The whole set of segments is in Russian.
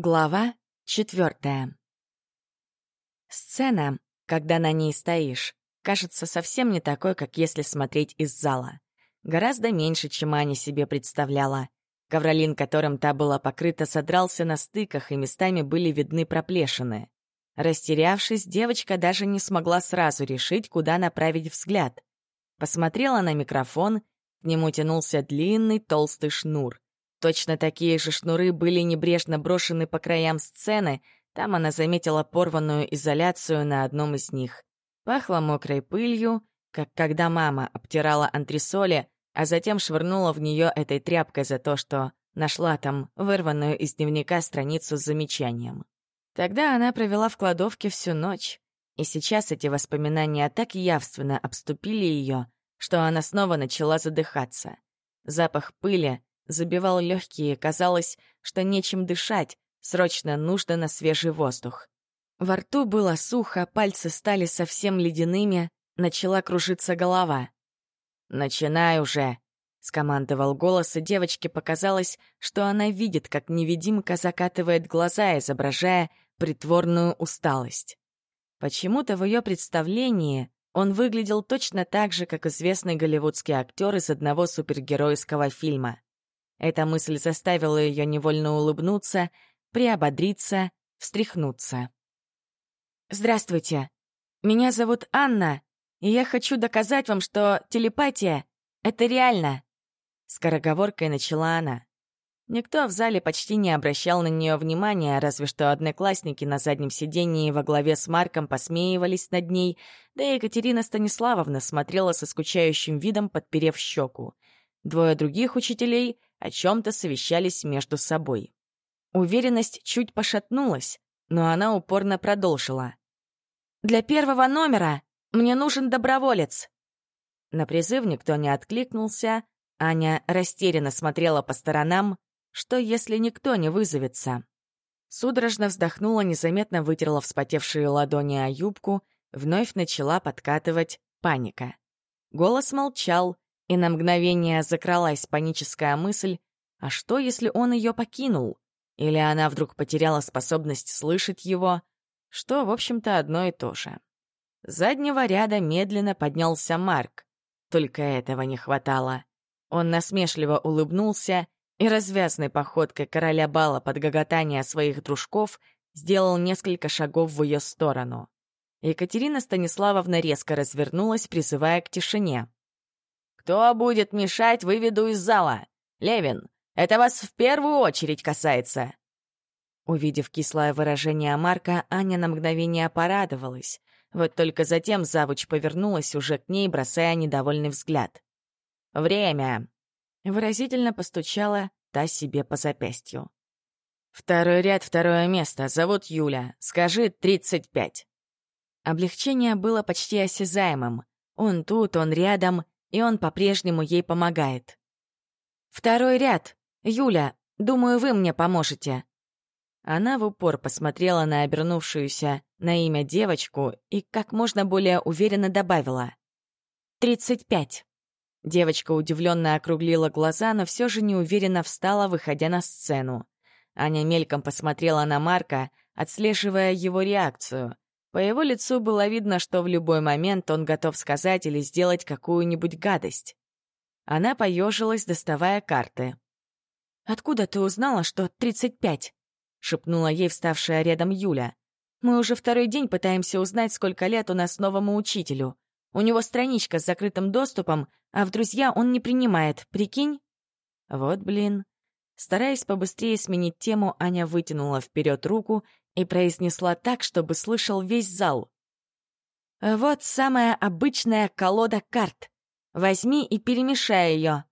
Глава четвертая. Сцена, когда на ней стоишь, кажется совсем не такой, как если смотреть из зала. Гораздо меньше, чем Аня себе представляла. Ковролин, которым та была покрыта, содрался на стыках, и местами были видны проплешины. Растерявшись, девочка даже не смогла сразу решить, куда направить взгляд. Посмотрела на микрофон, к нему тянулся длинный толстый шнур — Точно такие же шнуры были небрежно брошены по краям сцены, там она заметила порванную изоляцию на одном из них. Пахло мокрой пылью, как когда мама обтирала антресоли, а затем швырнула в нее этой тряпкой за то, что нашла там вырванную из дневника страницу с замечанием. Тогда она провела в кладовке всю ночь, и сейчас эти воспоминания так явственно обступили ее, что она снова начала задыхаться. Запах пыли забивал легкие, казалось, что нечем дышать, срочно нужно на свежий воздух. Во рту было сухо, пальцы стали совсем ледяными, начала кружиться голова. «Начинай уже!» — скомандовал голос, и девочке показалось, что она видит, как невидимка закатывает глаза, изображая притворную усталость. Почему-то в ее представлении он выглядел точно так же, как известный голливудский актер из одного супергеройского фильма. Эта мысль заставила ее невольно улыбнуться, приободриться, встряхнуться. «Здравствуйте. Меня зовут Анна, и я хочу доказать вам, что телепатия — это реально!» Скороговоркой начала она. Никто в зале почти не обращал на нее внимания, разве что одноклассники на заднем сидении во главе с Марком посмеивались над ней, да и Екатерина Станиславовна смотрела со скучающим видом, подперев щеку. Двое других учителей о чем-то совещались между собой. Уверенность чуть пошатнулась, но она упорно продолжила. «Для первого номера мне нужен доброволец!» На призыв никто не откликнулся, Аня растерянно смотрела по сторонам, что если никто не вызовется. Судорожно вздохнула, незаметно вытерла вспотевшие ладони о юбку, вновь начала подкатывать паника. Голос молчал, и на мгновение закралась паническая мысль, а что, если он ее покинул? Или она вдруг потеряла способность слышать его? Что, в общем-то, одно и то же. С заднего ряда медленно поднялся Марк. Только этого не хватало. Он насмешливо улыбнулся и развязной походкой короля бала под гоготание своих дружков сделал несколько шагов в ее сторону. Екатерина Станиславовна резко развернулась, призывая к тишине. «Кто будет мешать, выведу из зала. Левин, это вас в первую очередь касается». Увидев кислое выражение Марка, Аня на мгновение порадовалась. Вот только затем завуч повернулась уже к ней, бросая недовольный взгляд. «Время!» — выразительно постучала та себе по запястью. «Второй ряд, второе место. Зовут Юля. Скажи, тридцать пять». Облегчение было почти осязаемым. Он тут, он рядом, и он по-прежнему ей помогает. «Второй ряд. Юля, думаю, вы мне поможете». Она в упор посмотрела на обернувшуюся на имя девочку и как можно более уверенно добавила. «Тридцать пять». Девочка удивленно округлила глаза, но все же неуверенно встала, выходя на сцену. Аня мельком посмотрела на Марка, отслеживая его реакцию — по его лицу было видно, что в любой момент он готов сказать или сделать какую-нибудь гадость. Она поежилась, доставая карты. «Откуда ты узнала, что 35?» — шепнула ей вставшая рядом Юля. «Мы уже второй день пытаемся узнать, сколько лет у нас новому учителю. У него страничка с закрытым доступом, а в друзья он не принимает, прикинь?» Вот блин. Стараясь побыстрее сменить тему, Аня вытянула вперед руку и произнесла так, чтобы слышал весь зал. «Вот самая обычная колода карт. Возьми и перемешай ее».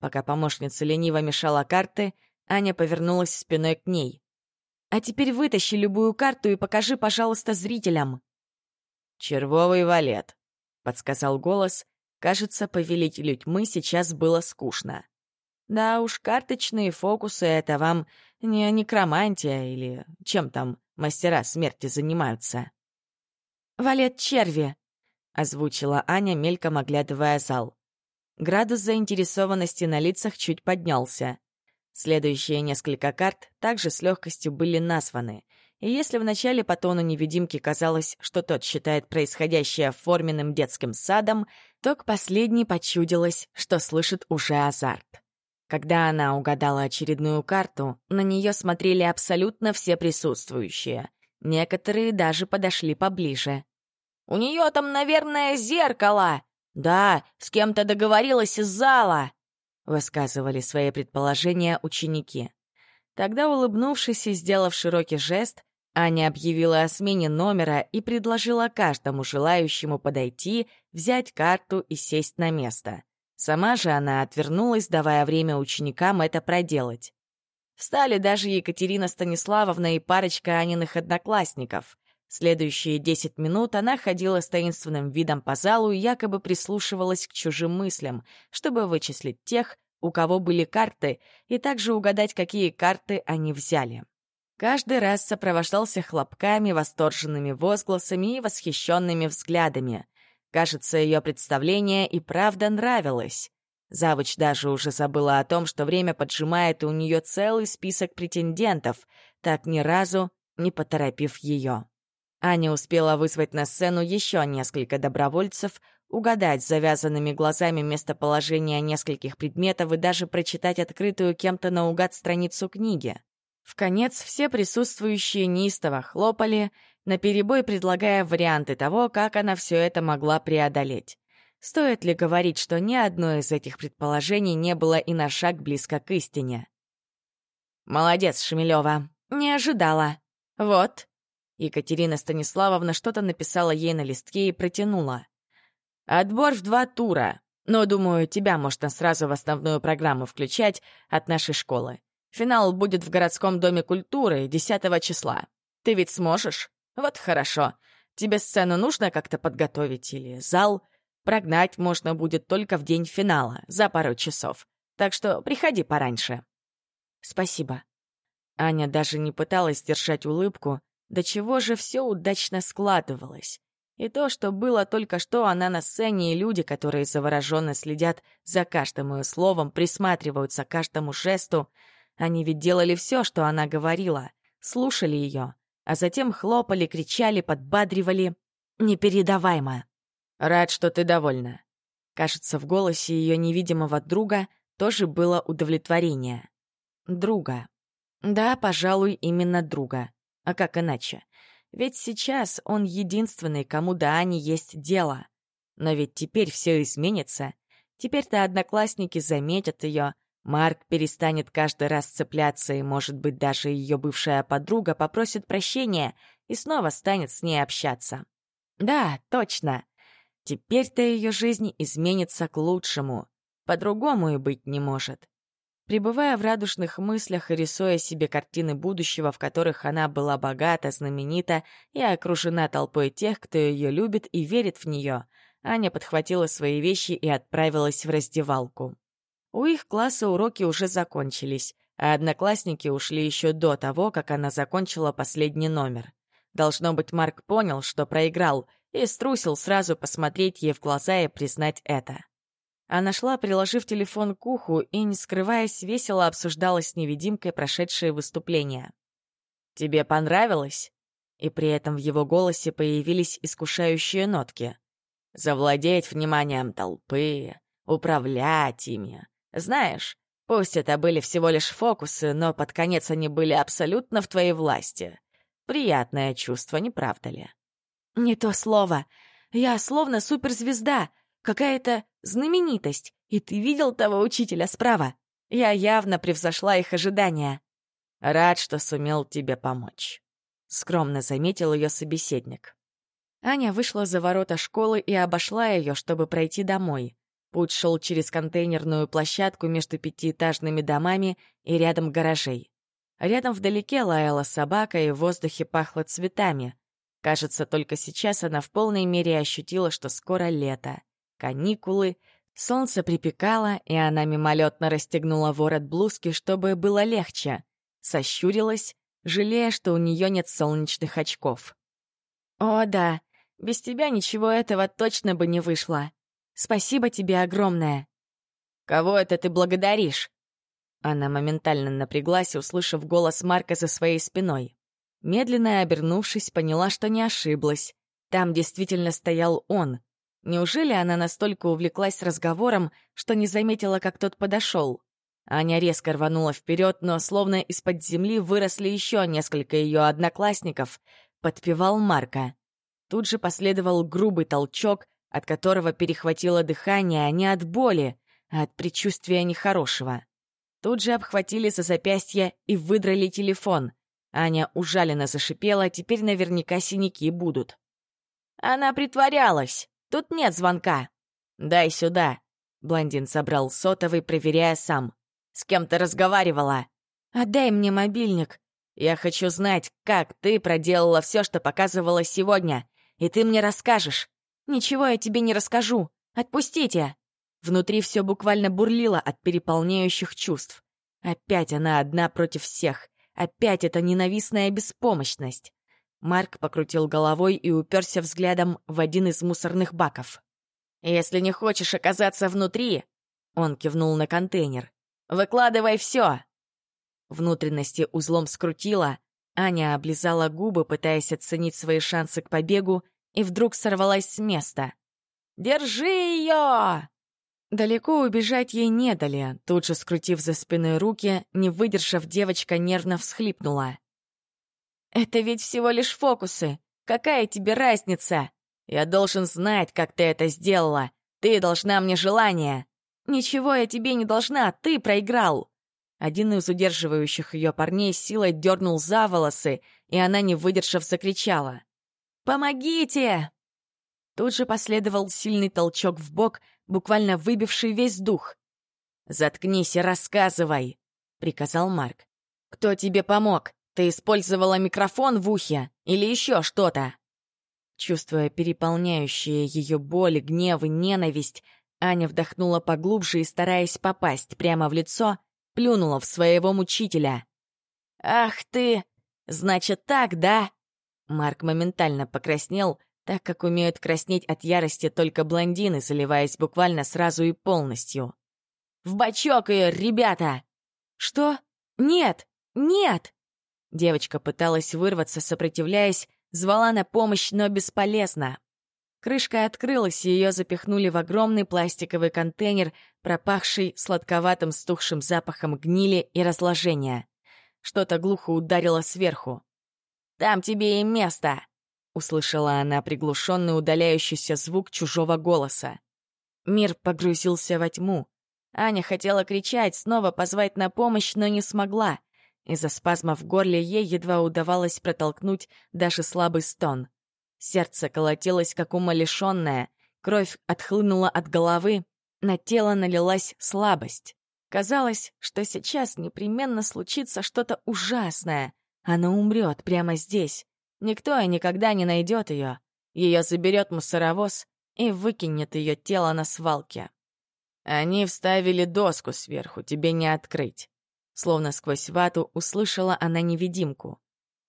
Пока помощница лениво мешала карты, Аня повернулась спиной к ней. «А теперь вытащи любую карту и покажи, пожалуйста, зрителям». «Червовый валет», — подсказал голос. Кажется, повелителю тьмы сейчас было скучно. Да уж, карточные фокусы — это вам не некромантия или чем там мастера смерти занимаются. «Валет черви», — озвучила Аня, мельком оглядывая зал. Градус заинтересованности на лицах чуть поднялся. Следующие несколько карт также с легкостью были названы. И если в начале по тону невидимки казалось, что тот считает происходящее форменным детским садом, то к последней почудилось, что слышит уже азарт. Когда она угадала очередную карту, на нее смотрели абсолютно все присутствующие. Некоторые даже подошли поближе. «У нее там, наверное, зеркало!» «Да, с кем-то договорилась из зала!» — высказывали свои предположения ученики. Тогда, улыбнувшись и сделав широкий жест, Аня объявила о смене номера и предложила каждому желающему подойти, взять карту и сесть на место. Сама же она отвернулась, давая время ученикам это проделать. Встали даже Екатерина Станиславовна и парочка Аниных одноклассников. Следующие десять минут она ходила с таинственным видом по залу и якобы прислушивалась к чужим мыслям, чтобы вычислить тех, у кого были карты, и также угадать, какие карты они взяли. Каждый раз сопровождался хлопками, восторженными возгласами и восхищенными взглядами. Кажется, ее представление и правда нравилось. Завуч даже уже забыла о том, что время поджимает, и у нее целый список претендентов, так ни разу не поторопив ее. Аня успела вызвать на сцену еще несколько добровольцев, угадать завязанными глазами местоположение нескольких предметов и даже прочитать открытую кем-то наугад страницу книги. В конец все присутствующие неистово хлопали, наперебой предлагая варианты того, как она все это могла преодолеть. Стоит ли говорить, что ни одно из этих предположений не было и на шаг близко к истине? «Молодец, Шемелева. Не ожидала. Вот». Екатерина Станиславовна что-то написала ей на листке и протянула. «Отбор в два тура. Но, думаю, тебя можно сразу в основную программу включать от нашей школы. Финал будет в городском доме культуры 10 числа. Ты ведь сможешь? Вот хорошо. Тебе сцену нужно как-то подготовить или зал? Прогнать можно будет только в день финала, за пару часов. Так что приходи пораньше. Спасибо. Аня даже не пыталась держать улыбку, до чего же все удачно складывалось. И то, что было только что она на сцене, и люди, которые завороженно следят за каждым ее словом, присматриваются к каждому жесту, они ведь делали все, что она говорила, слушали ее, а затем хлопали, кричали, подбадривали. Непередаваемо. «Рад, что ты довольна». Кажется, в голосе ее невидимого друга тоже было удовлетворение. Друга. Да, пожалуй, именно друга. А как иначе? Ведь сейчас он единственный, кому до Ани есть дело. Но ведь теперь все изменится. Теперь-то одноклассники заметят ее, Марк перестанет каждый раз цепляться, и, может быть, даже ее бывшая подруга попросит прощения и снова станет с ней общаться. Да, точно. Теперь-то ее жизнь изменится к лучшему. По-другому и быть не может. Пребывая в радужных мыслях и рисуя себе картины будущего, в которых она была богата, знаменита и окружена толпой тех, кто ее любит и верит в нее, Аня подхватила свои вещи и отправилась в раздевалку. У их класса уроки уже закончились, а одноклассники ушли еще до того, как она закончила последний номер. Должно быть, Марк понял, что проиграл, и струсил сразу посмотреть ей в глаза и признать это. Она шла, приложив телефон к уху, и, не скрываясь, весело обсуждала с невидимкой прошедшее выступление. «Тебе понравилось?» И при этом в его голосе появились искушающие нотки. «Завладеть вниманием толпы, управлять ими, знаешь, пусть это были всего лишь фокусы, но под конец они были абсолютно в твоей власти. Приятное чувство, не правда ли? Не то слово. Я словно суперзвезда, какая-то знаменитость. И ты видел того учителя справа? Я явно превзошла их ожидания. Рад, что сумел тебе помочь. Скромно заметил ее собеседник. Аня вышла за ворота школы и обошла ее, чтобы пройти домой. Путь шел через контейнерную площадку между пятиэтажными домами и рядом гаражей. Рядом вдалеке лаяла собака, и в воздухе пахло цветами. Кажется, только сейчас она в полной мере ощутила, что скоро лето. Каникулы, солнце припекало, и она мимолетно расстегнула ворот блузки, чтобы было легче. Сощурилась, жалея, что у нее нет солнечных очков. «О, да, без тебя ничего этого точно бы не вышло», Спасибо тебе огромное. Кого это ты благодаришь? Она моментально напряглась, услышав голос Марка за своей спиной. Медленно обернувшись, поняла, что не ошиблась. Там действительно стоял он. Неужели она настолько увлеклась разговором, что не заметила, как тот подошел? Аня резко рванула вперед, но словно из-под земли выросли еще несколько ее одноклассников. Подпевал Марка. Тут же последовал грубый толчок, от которого перехватило дыхание а не от боли, а от предчувствия нехорошего. Тут же обхватили за запястье и выдрали телефон. Аня ужаленно зашипела, теперь наверняка синяки будут. «Она притворялась! Тут нет звонка!» «Дай сюда!» Блондин собрал сотовый, проверяя сам. «С кем ты разговаривала?» «Отдай мне мобильник!» «Я хочу знать, как ты проделала все, что показывала сегодня, и ты мне расскажешь!» «Ничего я тебе не расскажу! Отпустите!» Внутри все буквально бурлило от переполняющих чувств. Опять она одна против всех. Опять эта ненавистная беспомощность. Марк покрутил головой и уперся взглядом в один из мусорных баков. «Если не хочешь оказаться внутри...» Он кивнул на контейнер. «Выкладывай все!» Внутренности узлом скрутила, Аня облизала губы, пытаясь оценить свои шансы к побегу, и вдруг сорвалась с места. «Держи ее!» Далеко убежать ей не дали. Тут же, скрутив за спиной руки, не выдержав, девочка нервно всхлипнула. «Это ведь всего лишь фокусы. Какая тебе разница? Я должен знать, как ты это сделала. Ты должна мне желание. Ничего я тебе не должна, ты проиграл!» Один из удерживающих ее парней силой дернул за волосы, и она, не выдержав, закричала. «Помогите!» Тут же последовал сильный толчок в бок, буквально выбивший весь дух. «Заткнись и рассказывай», — приказал Марк. «Кто тебе помог? Ты использовала микрофон в ухе или еще что-то?» Чувствуя переполняющие ее боль, гнев и ненависть, Аня вдохнула поглубже и, стараясь попасть прямо в лицо, плюнула в своего мучителя. «Ах ты! Значит так, да?» Марк моментально покраснел, так как умеют краснеть от ярости только блондины, заливаясь буквально сразу и полностью. «В бачок ее, ребята!» «Что? Нет! Нет!» Девочка пыталась вырваться, сопротивляясь, звала на помощь, но бесполезно. Крышка открылась, и ее запихнули в огромный пластиковый контейнер, пропахший сладковатым стухшим запахом гнили и разложения. Что-то глухо ударило сверху. «Там тебе и место!» — услышала она приглушенный удаляющийся звук чужого голоса. Мир погрузился во тьму. Аня хотела кричать, снова позвать на помощь, но не смогла. Из-за спазма в горле ей едва удавалось протолкнуть даже слабый стон. Сердце колотилось, как умалишенное, кровь отхлынула от головы, на тело налилась слабость. Казалось, что сейчас непременно случится что-то ужасное. Она умрет прямо здесь, Никто и никогда не найдет ее. Ее заберет мусоровоз и выкинет ее тело на свалке. Они вставили доску сверху, тебе не открыть. Словно сквозь вату услышала она невидимку.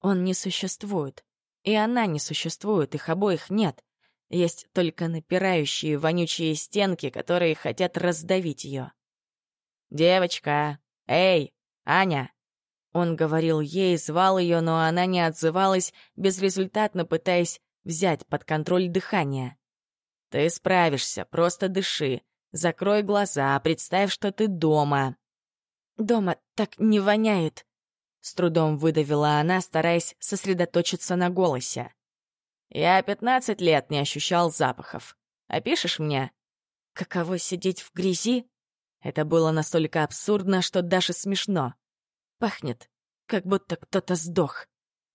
Он не существует. И она не существует, их обоих нет. Есть только напирающие вонючие стенки, которые хотят раздавить ее. «Девочка! Эй, Аня!» Он говорил ей, звал ее, но она не отзывалась, безрезультатно пытаясь взять под контроль дыхание. «Ты справишься, просто дыши. Закрой глаза, представь, что ты дома». «Дома так не воняет», — с трудом выдавила она, стараясь сосредоточиться на голосе. «Я пятнадцать лет не ощущал запахов. Опишешь мне?» «Каково сидеть в грязи?» Это было настолько абсурдно, что даже смешно. Пахнет, как будто кто-то сдох.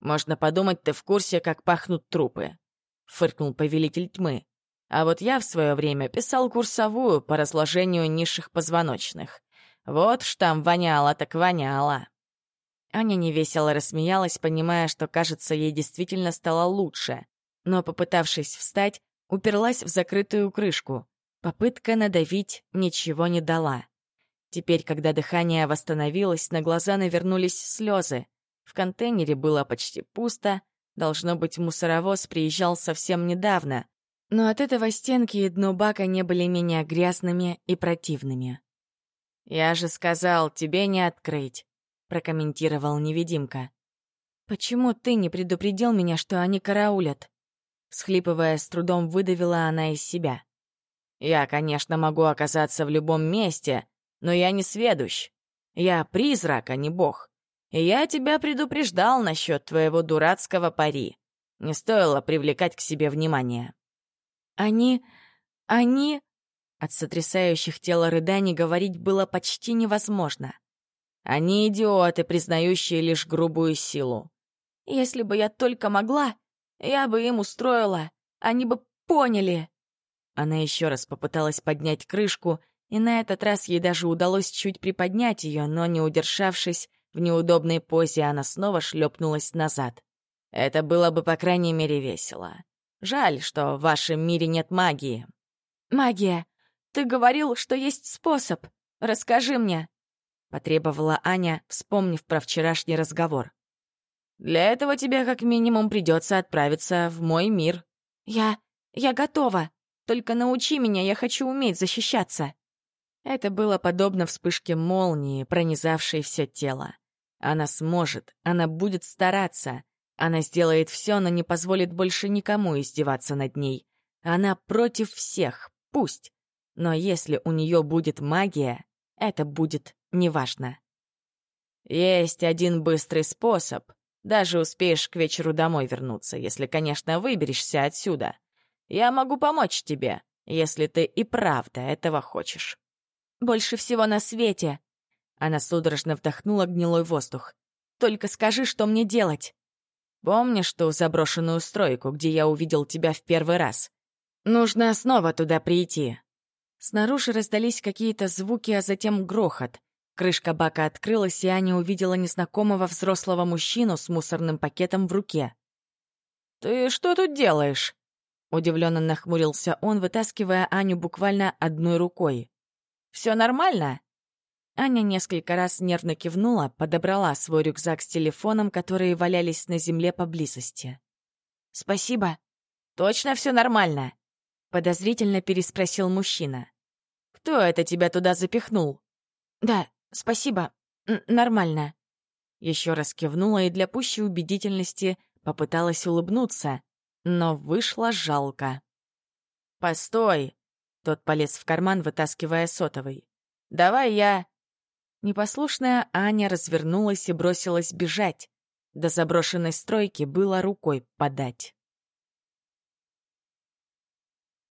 Можно подумать, ты в курсе, как пахнут трупы. Фыркнул повелитель тьмы. А вот я в свое время писал курсовую по разложению низших позвоночных. Вот ж там воняло так воняло. Аня невесело рассмеялась, понимая, что, кажется, ей действительно стало лучше. Но, попытавшись встать, уперлась в закрытую крышку. Попытка надавить ничего не дала. Теперь, когда дыхание восстановилось, на глаза навернулись слезы. В контейнере было почти пусто. Должно быть, мусоровоз приезжал совсем недавно. Но от этого стенки и дно бака не были менее грязными и противными. «Я же сказал, тебе не открыть», — прокомментировал невидимка. «Почему ты не предупредил меня, что они караулят?» Схлипывая, с трудом выдавила она из себя. «Я, конечно, могу оказаться в любом месте, но я не сведущ. Я призрак, а не бог. И я тебя предупреждал насчет твоего дурацкого пари. Не стоило привлекать к себе внимание». «Они... они...» От сотрясающих тело рыданий говорить было почти невозможно. Они идиоты, признающие лишь грубую силу. Если бы я только могла, я бы им устроила. Они бы поняли. Она еще раз попыталась поднять крышку, и на этот раз ей даже удалось чуть приподнять ее, но, не удержавшись, в неудобной позе она снова шлепнулась назад. Это было бы, по крайней мере, весело. Жаль, что в вашем мире нет магии. «Магия! Ты говорил, что есть способ. Расскажи мне!» — потребовала Аня, вспомнив про вчерашний разговор. «Для этого тебе как минимум придется отправиться в мой мир». «Я... я готова. Только научи меня, я хочу уметь защищаться». Это было подобно вспышке молнии, пронизавшей все тело. Она сможет, она будет стараться. Она сделает все, но не позволит больше никому издеваться над ней. Она против всех, пусть. Но если у нее будет магия, это будет неважно. Есть один быстрый способ. Даже успеешь к вечеру домой вернуться, если, конечно, выберешься отсюда. Я могу помочь тебе, если ты и правда этого хочешь. Больше всего на свете. Она судорожно вдохнула гнилой воздух. Только скажи, что мне делать. Помнишь ту заброшенную стройку, где я увидел тебя в первый раз? Нужно снова туда прийти. Снаружи раздались какие-то звуки, а затем грохот. Крышка бака открылась, и Аня увидела незнакомого взрослого мужчину с мусорным пакетом в руке. «Ты что тут делаешь?» Удивленно нахмурился он, вытаскивая Аню буквально одной рукой. «Все нормально?» Аня несколько раз нервно кивнула, подобрала свой рюкзак с телефоном, которые валялись на земле поблизости. «Спасибо». «Точно все нормально?» — подозрительно переспросил мужчина. Кто это тебя туда запихнул?» «Да, спасибо. Н нормально». Еще раз кивнула и для пущей убедительности попыталась улыбнуться, но вышло жалко. «Постой!» — тот полез в карман, вытаскивая сотовый. «Давай я...» Непослушная Аня развернулась и бросилась бежать. До заброшенной стройки было рукой подать.